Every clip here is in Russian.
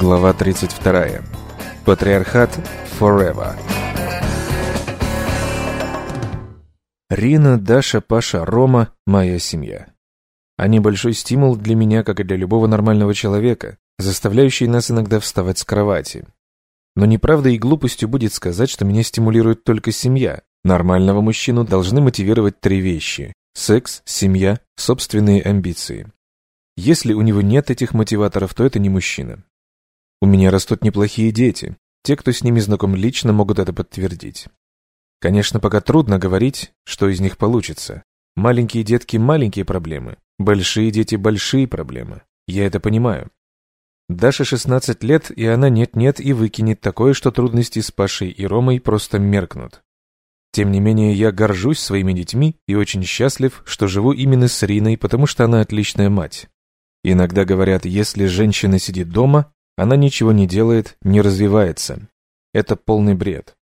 Глава 32. Патриархат Forever. Рина, Даша, Паша, Рома – моя семья. Они большой стимул для меня, как и для любого нормального человека, заставляющий нас иногда вставать с кровати. Но неправдой и глупостью будет сказать, что меня стимулирует только семья. Нормального мужчину должны мотивировать три вещи – секс, семья, собственные амбиции. Если у него нет этих мотиваторов, то это не мужчина. У меня растут неплохие дети. Те, кто с ними знаком лично, могут это подтвердить. Конечно, пока трудно говорить, что из них получится. Маленькие детки – маленькие проблемы. Большие дети – большие проблемы. Я это понимаю. Даше 16 лет, и она нет-нет и выкинет такое, что трудности с Пашей и Ромой просто меркнут. Тем не менее, я горжусь своими детьми и очень счастлив, что живу именно с Риной, потому что она отличная мать. Иногда говорят, если женщина сидит дома, она ничего не делает, не развивается. Это полный бред.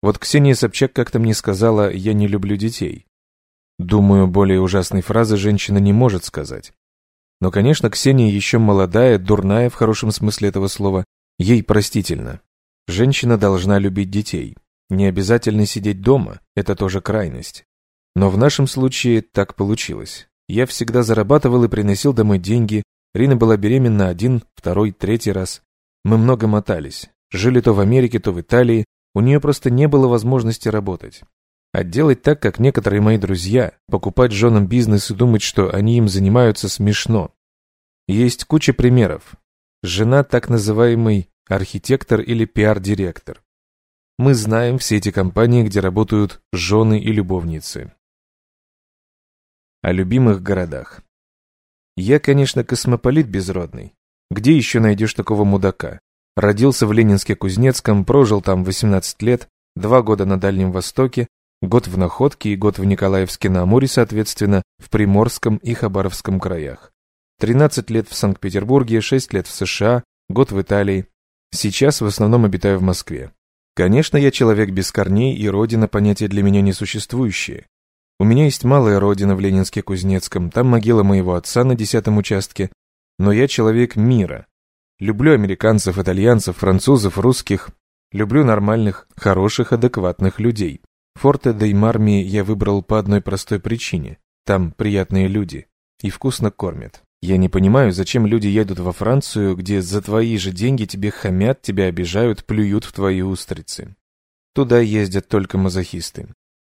Вот Ксения Собчак как-то мне сказала «я не люблю детей». Думаю, более ужасной фразы женщина не может сказать. Но, конечно, Ксения еще молодая, дурная в хорошем смысле этого слова, ей простительно. Женщина должна любить детей. Не обязательно сидеть дома, это тоже крайность. Но в нашем случае так получилось. Я всегда зарабатывал и приносил домой деньги. Рина была беременна один, второй, третий раз. Мы много мотались. Жили то в Америке, то в Италии. У нее просто не было возможности работать. А делать так, как некоторые мои друзья, покупать женам бизнес и думать, что они им занимаются, смешно. Есть куча примеров. Жена так называемый архитектор или пиар-директор. Мы знаем все эти компании, где работают жены и любовницы о любимых городах. Я, конечно, космополит безродный. Где еще найдешь такого мудака? Родился в Ленинске-Кузнецком, прожил там 18 лет, два года на Дальнем Востоке, год в Находке и год в Николаевске-на-Амуре, соответственно, в Приморском и Хабаровском краях. 13 лет в Санкт-Петербурге, 6 лет в США, год в Италии. Сейчас в основном обитаю в Москве. Конечно, я человек без корней, и родина понятие для меня несуществующее. У меня есть малая родина в Ленинске-Кузнецком, там могила моего отца на десятом участке, но я человек мира. Люблю американцев, итальянцев, французов, русских. Люблю нормальных, хороших, адекватных людей. Форте де Марми я выбрал по одной простой причине. Там приятные люди и вкусно кормят. Я не понимаю, зачем люди едут во Францию, где за твои же деньги тебе хамят, тебя обижают, плюют в твои устрицы. Туда ездят только мазохисты.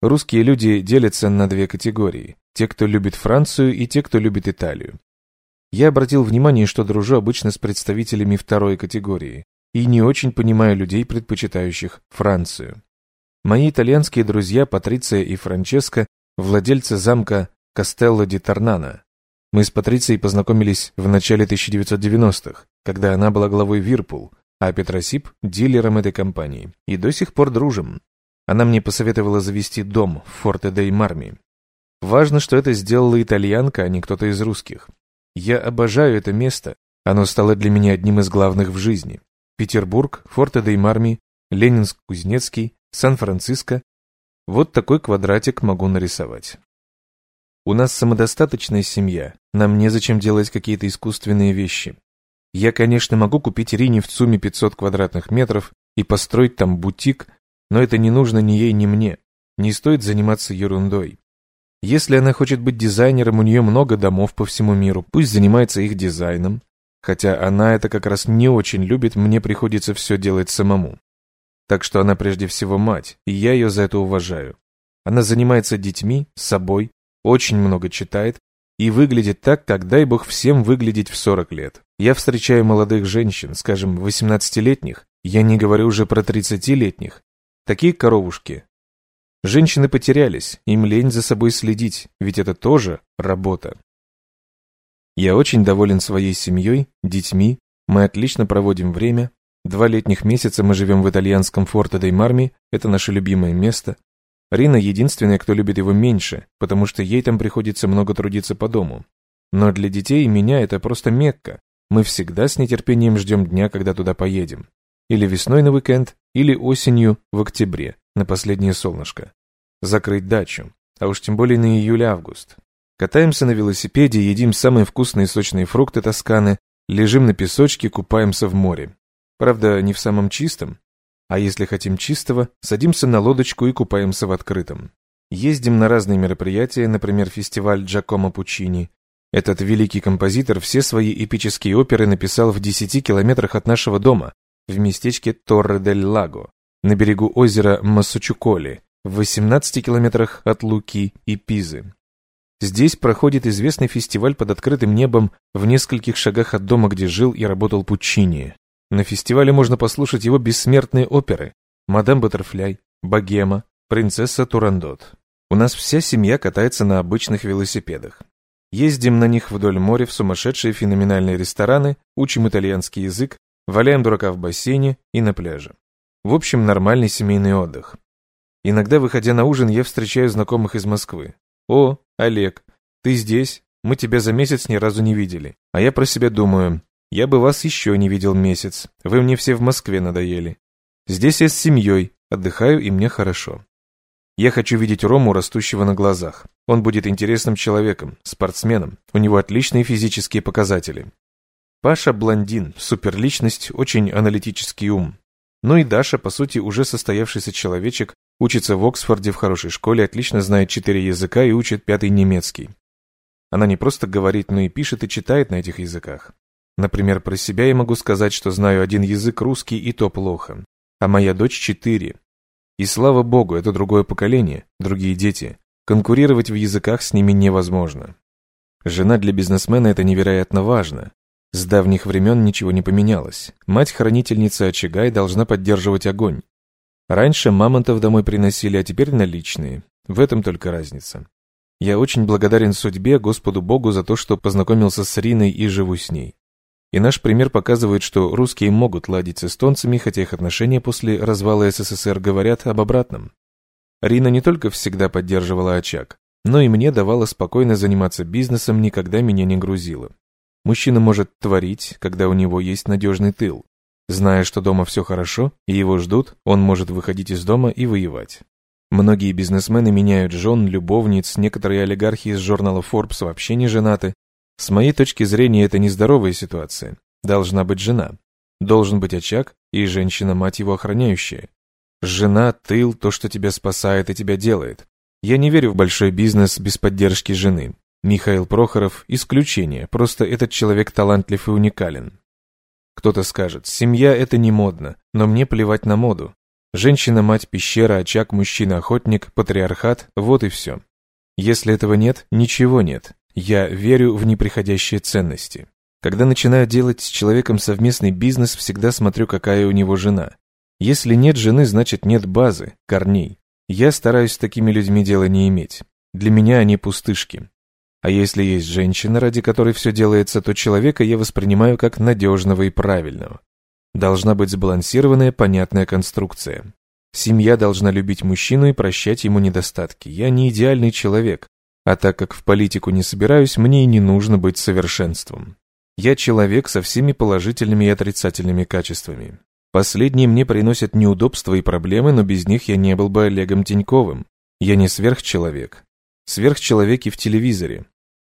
Русские люди делятся на две категории. Те, кто любит Францию, и те, кто любит Италию. Я обратил внимание, что дружу обычно с представителями второй категории и не очень понимаю людей, предпочитающих Францию. Мои итальянские друзья Патриция и Франческо – владельцы замка Кастелло ди Торнано. Мы с Патрицией познакомились в начале 1990-х, когда она была главой Вирпул, а Петросип – дилером этой компании. И до сих пор дружим. Она мне посоветовала завести дом в Форте-дей-Марми. Важно, что это сделала итальянка, а не кто-то из русских. Я обожаю это место, оно стало для меня одним из главных в жизни. Петербург, Форте-дей-Марми, Ленинск-Кузнецкий, Сан-Франциско. Вот такой квадратик могу нарисовать. У нас самодостаточная семья, нам незачем делать какие-то искусственные вещи. Я, конечно, могу купить Рине в ЦУМе 500 квадратных метров и построить там бутик, но это не нужно ни ей, ни мне. Не стоит заниматься ерундой. Если она хочет быть дизайнером, у нее много домов по всему миру, пусть занимается их дизайном. Хотя она это как раз не очень любит, мне приходится все делать самому. Так что она прежде всего мать, и я ее за это уважаю. Она занимается детьми, собой, очень много читает и выглядит так, как дай бог всем выглядеть в 40 лет. Я встречаю молодых женщин, скажем, 18-летних, я не говорю уже про 30-летних, Такие коровушки. Женщины потерялись, им лень за собой следить, ведь это тоже работа. Я очень доволен своей семьей, детьми, мы отлично проводим время. Два летних месяца мы живем в итальянском форте дей Марми, это наше любимое место. Рина единственная, кто любит его меньше, потому что ей там приходится много трудиться по дому. Но для детей и меня это просто Мекка. Мы всегда с нетерпением ждем дня, когда туда поедем. Или весной на уикенд, или осенью в октябре, на последнее солнышко. Закрыть дачу, а уж тем более на июль-август. Катаемся на велосипеде, едим самые вкусные сочные фрукты Тосканы, Лежим на песочке, купаемся в море. Правда, не в самом чистом. А если хотим чистого, садимся на лодочку и купаемся в открытом. Ездим на разные мероприятия, например, фестиваль Джакомо Пучини. Этот великий композитор все свои эпические оперы написал в 10 километрах от нашего дома, в местечке Торре-дель-Лаго, на берегу озера Массачуколи, в 18 километрах от Луки и Пизы. Здесь проходит известный фестиваль под открытым небом в нескольких шагах от дома, где жил и работал Пучини. На фестивале можно послушать его бессмертные оперы «Мадам Баттерфляй», «Богема», «Принцесса Турандот». У нас вся семья катается на обычных велосипедах. Ездим на них вдоль моря в сумасшедшие феноменальные рестораны, учим итальянский язык, валяем дурака в бассейне и на пляже. В общем, нормальный семейный отдых. Иногда, выходя на ужин, я встречаю знакомых из Москвы. «О, Олег, ты здесь? Мы тебя за месяц ни разу не видели». А я про себя думаю, я бы вас еще не видел месяц, вы мне все в Москве надоели. Здесь я с семьей, отдыхаю и мне хорошо. Я хочу видеть Рому, растущего на глазах. Он будет интересным человеком, спортсменом. У него отличные физические показатели. Паша блондин, суперличность, очень аналитический ум. Ну и Даша, по сути, уже состоявшийся человечек, учится в Оксфорде в хорошей школе, отлично знает четыре языка и учит пятый немецкий. Она не просто говорит, но и пишет и читает на этих языках. Например, про себя я могу сказать, что знаю один язык русский и то плохо, а моя дочь четыре, и слава богу, это другое поколение, другие дети. Конкурировать в языках с ними невозможно. Жена для бизнесмена – это невероятно важно. С давних времен ничего не поменялось. Мать-хранительница очага и должна поддерживать огонь. Раньше мамонтов домой приносили, а теперь наличные. В этом только разница. Я очень благодарен судьбе, Господу Богу за то, что познакомился с Риной и живу с ней. И наш пример показывает, что русские могут ладить с эстонцами, хотя их отношения после развала СССР говорят об обратном. Рина не только всегда поддерживала очаг, но и мне давала спокойно заниматься бизнесом, никогда меня не грузила. Мужчина может творить, когда у него есть надежный тыл. Зная, что дома все хорошо, и его ждут, он может выходить из дома и воевать. Многие бизнесмены меняют жен, любовниц, некоторые олигархи из журнала Forbes вообще не женаты, с моей точки зрения, это нездоровая ситуация. Должна быть жена. Должен быть очаг и женщина, мать его, охраняющая. Жена, тыл, то, что тебя спасает и тебя делает. Я не верю в большой бизнес без поддержки жены. Михаил Прохоров – исключение, просто этот человек талантлив и уникален. Кто-то скажет, семья – это не модно, но мне плевать на моду. Женщина, мать, пещера, очаг, мужчина, охотник, патриархат – вот и все. Если этого нет, ничего нет. Я верю в неприходящие ценности. Когда начинаю делать с человеком совместный бизнес, всегда смотрю, какая у него жена. Если нет жены, значит нет базы, корней. Я стараюсь с такими людьми дела не иметь. Для меня они пустышки. А если есть женщина, ради которой все делается, то человека я воспринимаю как надежного и правильного. Должна быть сбалансированная, понятная конструкция. Семья должна любить мужчину и прощать ему недостатки. Я не идеальный человек, а так как в политику не собираюсь, мне и не нужно быть совершенством. Я человек со всеми положительными и отрицательными качествами. Последние мне приносят неудобства и проблемы, но без них я не был бы Олегом Тиньковым. Я не сверхчеловек. Сверхчеловеки в телевизоре.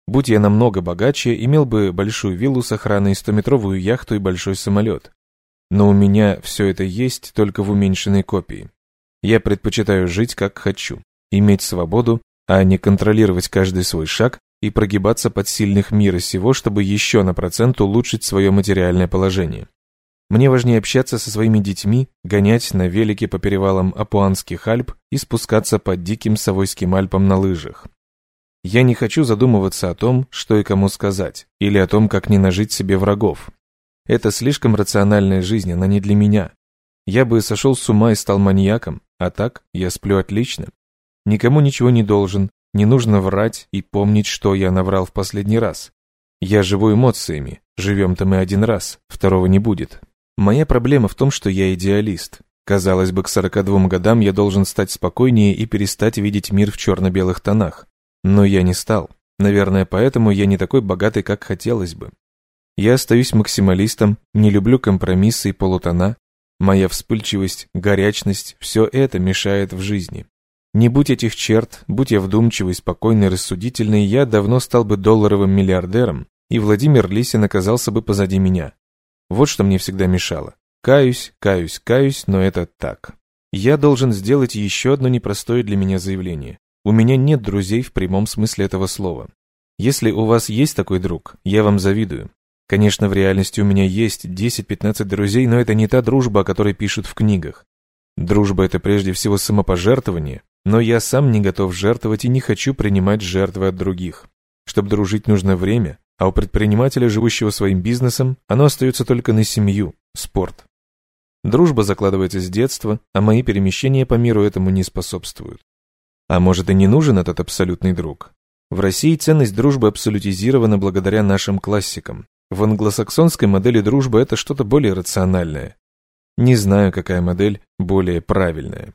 Будь я намного богаче, имел бы большую виллу с охраной, стометровую яхту и большой самолет. Но у меня все это есть только в уменьшенной копии. Я предпочитаю жить как хочу, иметь свободу а не контролировать каждый свой шаг и прогибаться под сильных мира сего, чтобы еще на процент улучшить свое материальное положение. Мне важнее общаться со своими детьми, гонять на велике по перевалам Апуанских Альп и спускаться по диким Савойским Альпам на лыжах. Я не хочу задумываться о том, что и кому сказать, или о том, как не нажить себе врагов. Это слишком рациональная жизнь, она не для меня. Я бы сошел с ума и стал маньяком, а так я сплю отлично. Никому ничего не должен, не нужно врать и помнить, что я наврал в последний раз. Я живу эмоциями, живем-то мы один раз, второго не будет. Моя проблема в том, что я идеалист. Казалось бы, к 42 годам я должен стать спокойнее и перестать видеть мир в черно-белых тонах. Но я не стал. Наверное, поэтому я не такой богатый, как хотелось бы. Я остаюсь максималистом, не люблю компромиссы и полутона. Моя вспыльчивость, горячность – все это мешает в жизни. Не будь этих черт, будь я вдумчивый, спокойный, рассудительный, я давно стал бы долларовым миллиардером, и Владимир Лисин оказался бы позади меня. Вот что мне всегда мешало. Каюсь, каюсь, каюсь, но это так. Я должен сделать еще одно непростое для меня заявление. У меня нет друзей в прямом смысле этого слова. Если у вас есть такой друг, я вам завидую. Конечно, в реальности у меня есть 10-15 друзей, но это не та дружба, о которой пишут в книгах. Дружба – это прежде всего самопожертвование, но я сам не готов жертвовать и не хочу принимать жертвы от других. Чтобы дружить, нужно время, а у предпринимателя, живущего своим бизнесом, оно остается только на семью, спорт. Дружба закладывается с детства, а мои перемещения по миру этому не способствуют. А может и не нужен этот абсолютный друг? В России ценность дружбы абсолютизирована благодаря нашим классикам. В англосаксонской модели дружбы это что-то более рациональное. Не знаю, какая модель более правильная.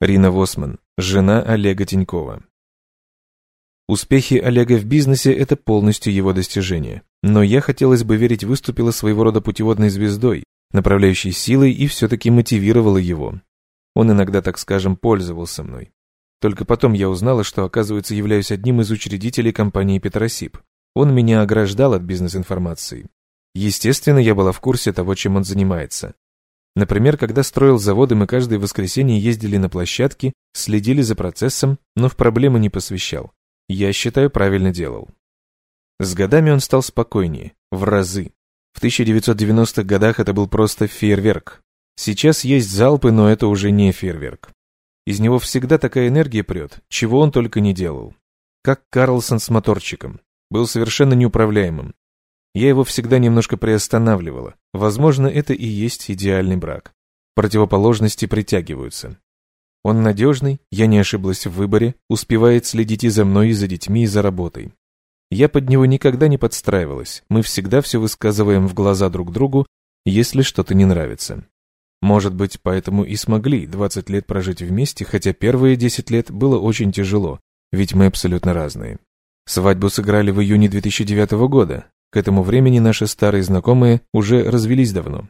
Рина Восман, жена Олега Тинькова. Успехи Олега в бизнесе – это полностью его достижение. Но я, хотелось бы верить, выступила своего рода путеводной звездой, направляющей силой и все-таки мотивировала его. Он иногда, так скажем, пользовался мной. Только потом я узнала, что, оказывается, являюсь одним из учредителей компании «Петросип». Он меня ограждал от бизнес-информации. Естественно, я была в курсе того, чем он занимается. Например, когда строил заводы, мы каждое воскресенье ездили на площадки, следили за процессом, но в проблемы не посвящал. Я считаю, правильно делал. С годами он стал спокойнее, в разы. В 1990-х годах это был просто фейерверк. Сейчас есть залпы, но это уже не фейерверк. Из него всегда такая энергия прет, чего он только не делал. Как Карлсон с моторчиком. Был совершенно неуправляемым. Я его всегда немножко приостанавливала. Возможно, это и есть идеальный брак. Противоположности притягиваются. Он надежный, я не ошиблась в выборе, успевает следить и за мной, и за детьми, и за работой. Я под него никогда не подстраивалась, мы всегда все высказываем в глаза друг другу, если что-то не нравится. Может быть, поэтому и смогли 20 лет прожить вместе, хотя первые 10 лет было очень тяжело, ведь мы абсолютно разные. Свадьбу сыграли в июне 2009 года. К этому времени наши старые знакомые уже развелись давно.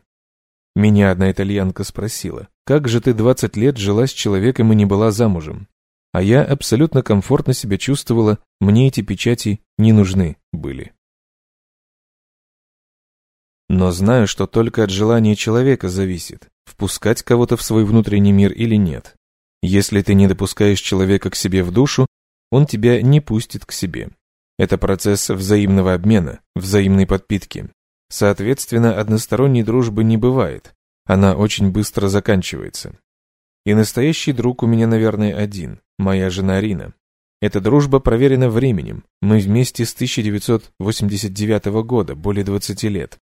Меня одна итальянка спросила, как же ты 20 лет жила с человеком и не была замужем? А я абсолютно комфортно себя чувствовала, мне эти печати не нужны были. Но знаю, что только от желания человека зависит, впускать кого-то в свой внутренний мир или нет. Если ты не допускаешь человека к себе в душу, он тебя не пустит к себе. Это процесс взаимного обмена, взаимной подпитки. Соответственно, односторонней дружбы не бывает. Она очень быстро заканчивается. И настоящий друг у меня, наверное, один, моя жена Рина. Эта дружба проверена временем. Мы вместе с 1989 года, более 20 лет.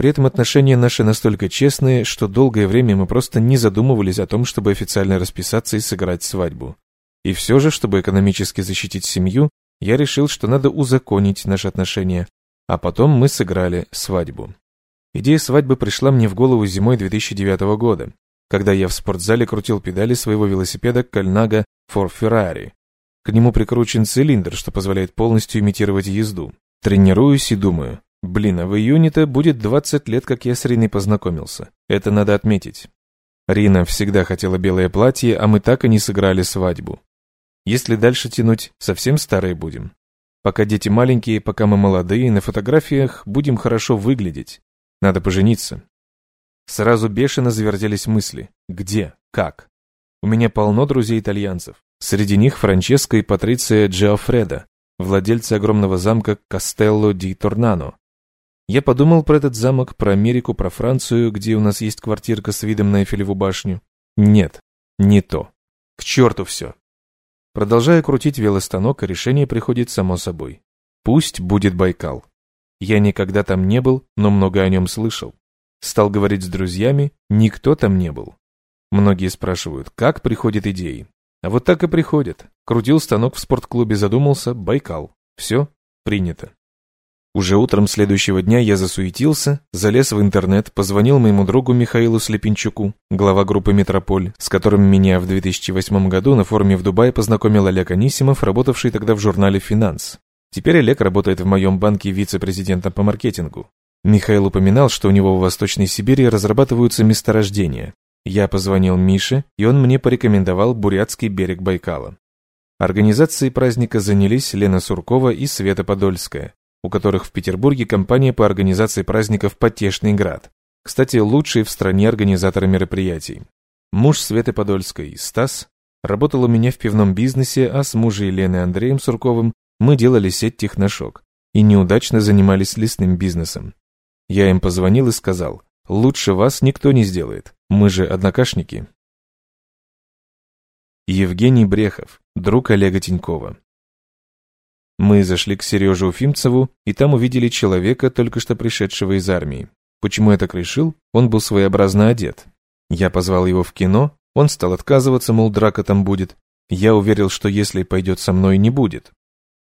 При этом отношения наши настолько честные, что долгое время мы просто не задумывались о том, чтобы официально расписаться и сыграть свадьбу. И все же, чтобы экономически защитить семью, я решил, что надо узаконить наши отношения, а потом мы сыграли свадьбу. Идея свадьбы пришла мне в голову зимой 2009 года, когда я в спортзале крутил педали своего велосипеда Кальнага for Ferrari. К нему прикручен цилиндр, что позволяет полностью имитировать езду. Тренируюсь и думаю, Блин, а в июне-то будет 20 лет, как я с Риной познакомился. Это надо отметить. Рина всегда хотела белое платье, а мы так и не сыграли свадьбу. Если дальше тянуть, совсем старые будем. Пока дети маленькие, пока мы молодые, на фотографиях будем хорошо выглядеть. Надо пожениться. Сразу бешено завертелись мысли. Где? Как? У меня полно друзей-итальянцев. Среди них Франческо и Патриция Джиофредо, владельцы огромного замка Кастелло ди Торнано, я подумал про этот замок, про Америку, про Францию, где у нас есть квартирка с видом на Эйфелеву башню. Нет, не то. К черту все. Продолжая крутить велостанок, решение приходит само собой. Пусть будет Байкал. Я никогда там не был, но много о нем слышал. Стал говорить с друзьями, никто там не был. Многие спрашивают, как приходят идеи. А вот так и приходят. Крутил станок в спортклубе, задумался, Байкал. Все, принято. Уже утром следующего дня я засуетился, залез в интернет, позвонил моему другу Михаилу Слепенчуку, глава группы «Метрополь», с которым меня в 2008 году на форуме в Дубае познакомил Олег Анисимов, работавший тогда в журнале «Финанс». Теперь Олег работает в моем банке вице-президентом по маркетингу. Михаил упоминал, что у него в Восточной Сибири разрабатываются месторождения. Я позвонил Мише, и он мне порекомендовал Бурятский берег Байкала. Организацией праздника занялись Лена Суркова и Света Подольская, у которых в Петербурге компания по организации праздников «Потешный град». Кстати, лучшие в стране организаторы мероприятий. Муж Светы Подольской, Стас, работал у меня в пивном бизнесе, а с мужем Еленой Андреем Сурковым мы делали сеть «Техношок» и неудачно занимались лесным бизнесом. Я им позвонил и сказал, лучше вас никто не сделает, мы же однокашники. Евгений Брехов, друг Олега Тинькова. Мы зашли к Сереже Уфимцеву, и там увидели человека, только что пришедшего из армии. Почему я так решил? Он был своеобразно одет. Я позвал его в кино, он стал отказываться, мол, драка там будет. Я уверил, что если пойдет со мной, не будет.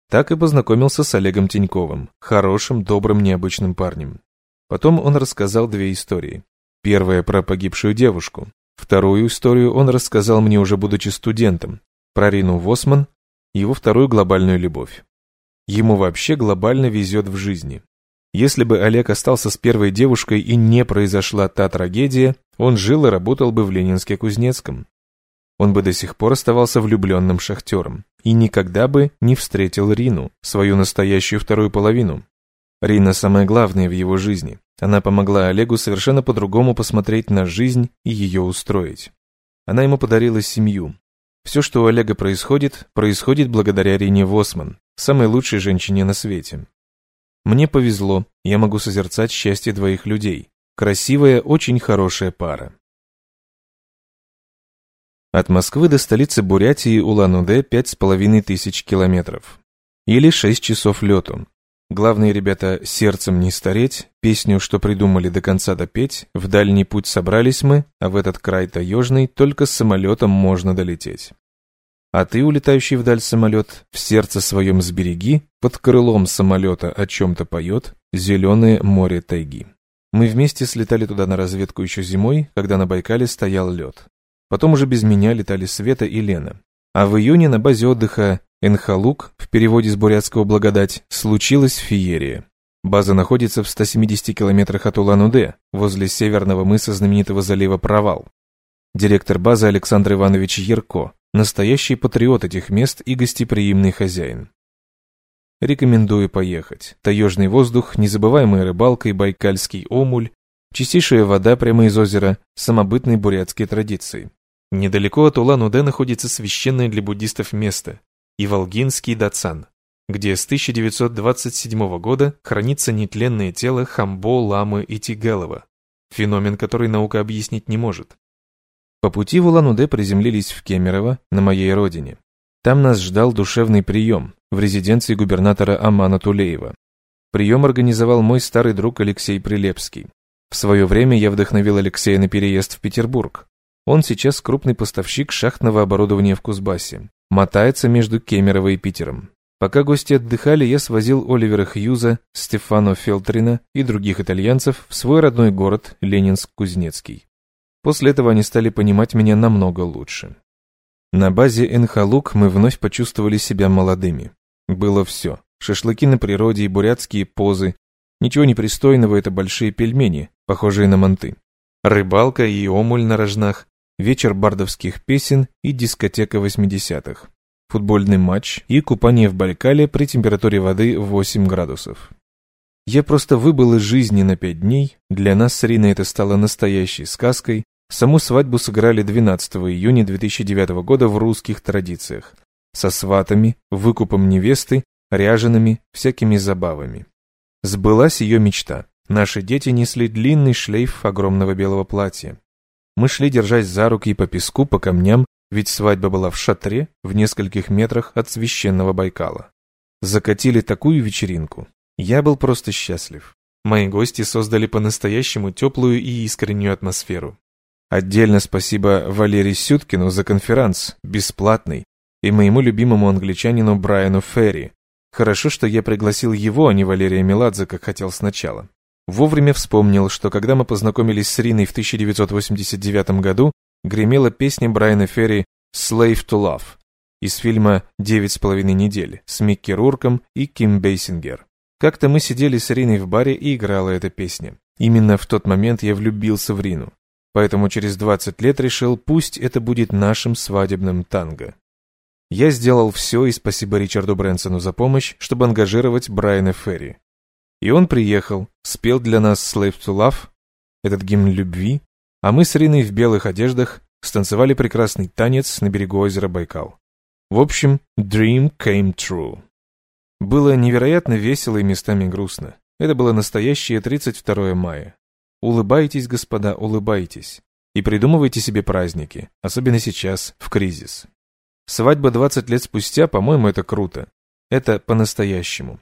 Так и познакомился с Олегом Тиньковым, хорошим, добрым, необычным парнем. Потом он рассказал две истории. Первая про погибшую девушку, Вторую историю он рассказал мне уже будучи студентом, про Рину Восман, его вторую глобальную любовь. Ему вообще глобально везет в жизни. Если бы Олег остался с первой девушкой и не произошла та трагедия, он жил и работал бы в Ленинске-Кузнецком. Он бы до сих пор оставался влюбленным шахтером и никогда бы не встретил Рину, свою настоящую вторую половину. Рина самое главное в его жизни. Она помогла Олегу совершенно по-другому посмотреть на жизнь и ее устроить. Она ему подарила семью. Все, что у Олега происходит, происходит благодаря Рине Восман, самой лучшей женщине на свете. Мне повезло, я могу созерцать счастье двоих людей. Красивая, очень хорошая пара. От Москвы до столицы Бурятии Улан-Удэ пять с половиной тысяч километров. Или шесть часов лету. Главные ребята «Сердцем не стареть», песню, что придумали до конца допеть, в дальний путь собрались мы, а в этот край таежный только с самолетом можно долететь. А ты, улетающий вдаль самолет, в сердце своем сбереги, под крылом самолета о чем-то поет зеленое море тайги. Мы вместе слетали туда на разведку еще зимой, когда на Байкале стоял лед. Потом уже без меня летали Света и Лена. А в июне на базе отдыха Энхалук, в переводе с бурятского «благодать», случилась феерия. База находится в 170 километрах от Улан-Удэ, возле северного мыса знаменитого залива Провал. Директор базы Александр Иванович Ярко, настоящий патриот этих мест и гостеприимный хозяин. Рекомендую поехать. Таежный воздух, незабываемая рыбалка и байкальский омуль, чистейшая вода прямо из озера, самобытные бурятские традиции. Недалеко от Улан-Удэ находится священное для буддистов место и Волгинский Дацан, где с 1927 года хранится нетленное тело Хамбо, Ламы и Тигелова, феномен, который наука объяснить не может. По пути в Улан-Удэ приземлились в Кемерово, на моей родине. Там нас ждал душевный прием в резиденции губернатора Амана Тулеева. Прием организовал мой старый друг Алексей Прилепский. В свое время я вдохновил Алексея на переезд в Петербург. Он сейчас крупный поставщик шахтного оборудования в Кузбассе мотается между Кемерово и Питером. Пока гости отдыхали, я свозил Оливера Хьюза, Стефано Фелтрина и других итальянцев в свой родной город Ленинск-Кузнецкий. После этого они стали понимать меня намного лучше. На базе Энхалук мы вновь почувствовали себя молодыми. Было все. Шашлыки на природе и бурятские позы. Ничего непристойного, это большие пельмени, похожие на манты. Рыбалка и омуль на рожнах, вечер бардовских песен и дискотека 80-х, футбольный матч и купание в Байкале при температуре воды 8 градусов. Я просто выбыл из жизни на пять дней, для нас с Риной это стало настоящей сказкой, саму свадьбу сыграли 12 июня 2009 года в русских традициях, со сватами, выкупом невесты, ряжеными, всякими забавами. Сбылась ее мечта. Наши дети несли длинный шлейф огромного белого платья. Мы шли, держась за руки по песку, по камням, ведь свадьба была в шатре в нескольких метрах от священного Байкала. Закатили такую вечеринку. Я был просто счастлив. Мои гости создали по-настоящему теплую и искреннюю атмосферу. Отдельно спасибо Валерию Сюткину за конферанс, бесплатный, и моему любимому англичанину Брайану Ферри. Хорошо, что я пригласил его, а не Валерия Меладзе, как хотел сначала. Вовремя вспомнил, что когда мы познакомились с Риной в 1989 году, гремела песня Брайана Ферри «Slave to Love» из фильма «Девять с половиной недель» с Микки Рурком и Ким Бейсингер. Как-то мы сидели с Риной в баре и играла эта песня. Именно в тот момент я влюбился в Рину. Поэтому через 20 лет решил, пусть это будет нашим свадебным танго. Я сделал все, и спасибо Ричарду Брэнсону за помощь, чтобы ангажировать Брайана Ферри. И он приехал, спел для нас «Slave to Love», этот гимн любви, а мы с Риной в белых одеждах станцевали прекрасный танец на берегу озера Байкал. В общем, dream came true. Было невероятно весело и местами грустно. Это было настоящее 32 мая. Улыбайтесь, господа, улыбайтесь. И придумывайте себе праздники, особенно сейчас, в кризис. Свадьба 20 лет спустя, по-моему, это круто. Это по-настоящему.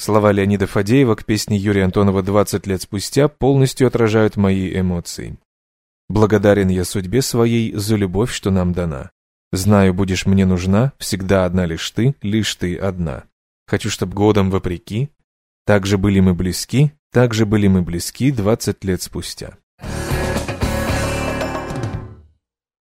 Слова Леонида Фадеева к песне Юрия Антонова «20 лет спустя» полностью отражают мои эмоции. Благодарен я судьбе своей за любовь, что нам дана. Знаю, будешь мне нужна, всегда одна лишь ты, лишь ты одна. Хочу, чтоб годом вопреки, так же были мы близки, так же были мы близки 20 лет спустя.